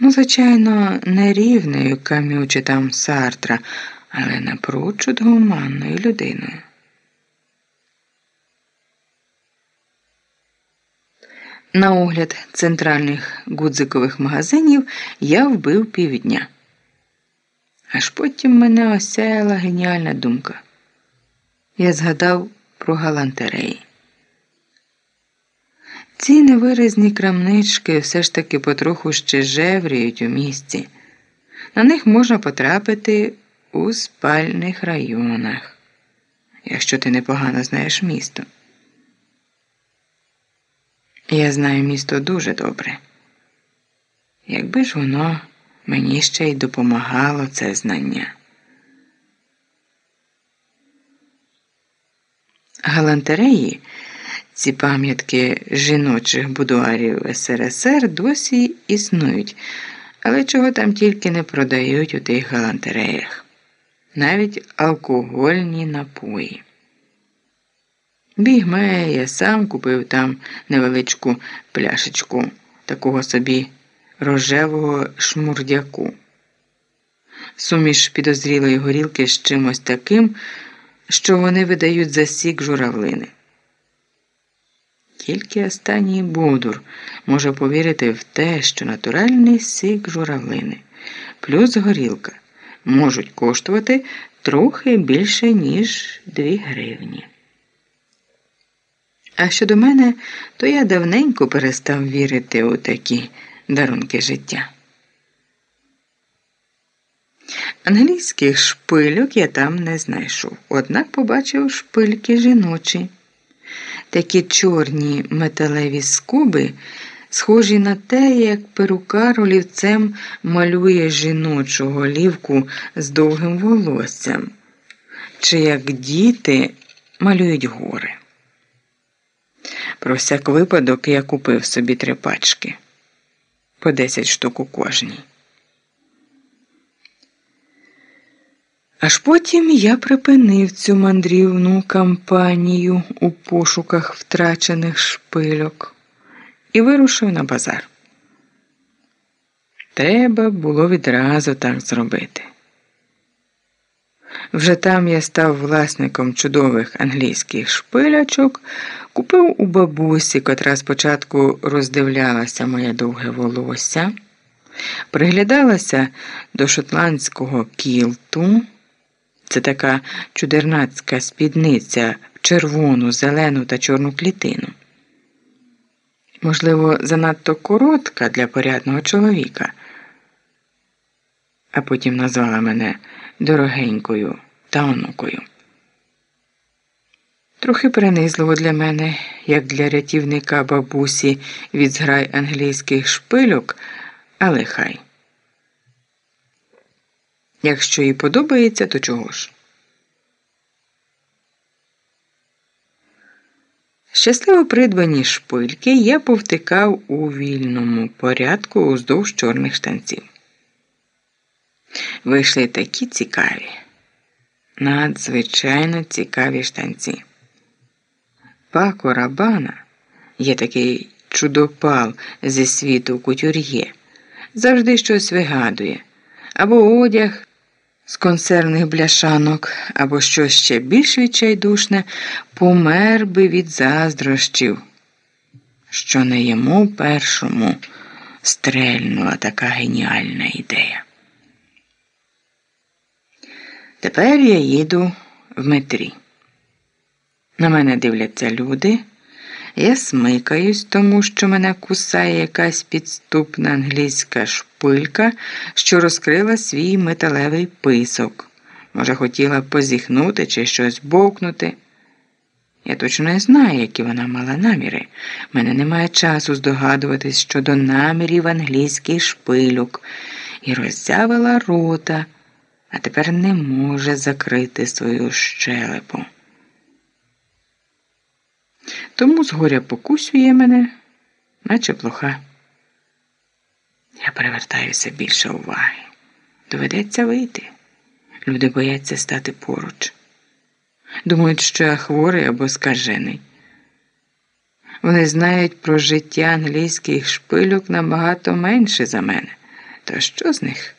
Ну, звичайно, не рівнею Кам'ю чи там Сартра, але напрочуд гуманною людиною. На огляд центральних гудзикових магазинів я вбив півдня. Аж потім мене осяяла геніальна думка. Я згадав про галантереї. Ці невиразні крамнички все ж таки потроху ще жевріють у місті. На них можна потрапити у спальних районах, якщо ти непогано знаєш місто. Я знаю місто дуже добре. Якби ж воно мені ще й допомагало це знання. Галантереї, ці пам'ятки жіночих будуарів СРСР досі існують, але чого там тільки не продають у тих галантереях, навіть алкогольні напої. Бігме, я сам купив там невеличку пляшечку такого собі рожевого шмурдяку. Суміш підозрілої горілки з чимось таким, що вони видають за сік журавлини. Тільки останній будур може повірити в те, що натуральний сік журавлини плюс горілка можуть коштувати трохи більше, ніж 2 гривні. А щодо мене, то я давненько перестав вірити у такі дарунки життя. Англійських шпильок я там не знайшов, однак побачив шпильки жіночі. Такі чорні металеві скуби, схожі на те, як перукар олівцем малює жіночу голівку з довгим волоссям, чи як діти малюють гори. Про всяк випадок я купив собі три пачки по 10 штук у кожній. Аж потім я припинив цю мандрівну кампанію у пошуках втрачених шпильок і вирушив на базар. Треба було відразу так зробити. Вже там я став власником чудових англійських шпилячок, купив у бабусі, котра спочатку роздивлялася моє довге волосся, приглядалася до шотландського кілту. Це така чудернацька спідниця в червону, зелену та чорну клітину. Можливо, занадто коротка для порядного чоловіка, а потім назвала мене дорогенькою та онукою. Трохи принизливо для мене, як для рятівника бабусі від зграй англійських шпильок, але хай. Якщо їй подобається, то чого ж? Щасливо придбані шпильки я повтикав у вільному порядку уздовж чорних штанців. Вийшли такі цікаві, надзвичайно цікаві штанці. Пако Рабана є такий чудопал зі світу кутюр'є, завжди щось вигадує, або одяг з консервних бляшанок, або щось ще більш відчайдушне, помер би від заздрощів, що не йому першому стрельнула така геніальна ідея. Тепер я їду в метрі. На мене дивляться люди. Я смикаюсь, тому що мене кусає якась підступна англійська шпилька, що розкрила свій металевий писок. Може, хотіла позіхнути чи щось бовкнути. Я точно не знаю, які вона мала наміри. Мене немає часу здогадуватись щодо намірів англійських шпильок і роззявила рота, а тепер не може закрити свою щелепу. Тому згоря покусює мене, наче плоха. Я перевертаюся більше уваги. Доведеться вийти. Люди бояться стати поруч. Думають, що я хворий або скажений. Вони знають про життя англійських шпильок набагато менше за мене. Та що з них?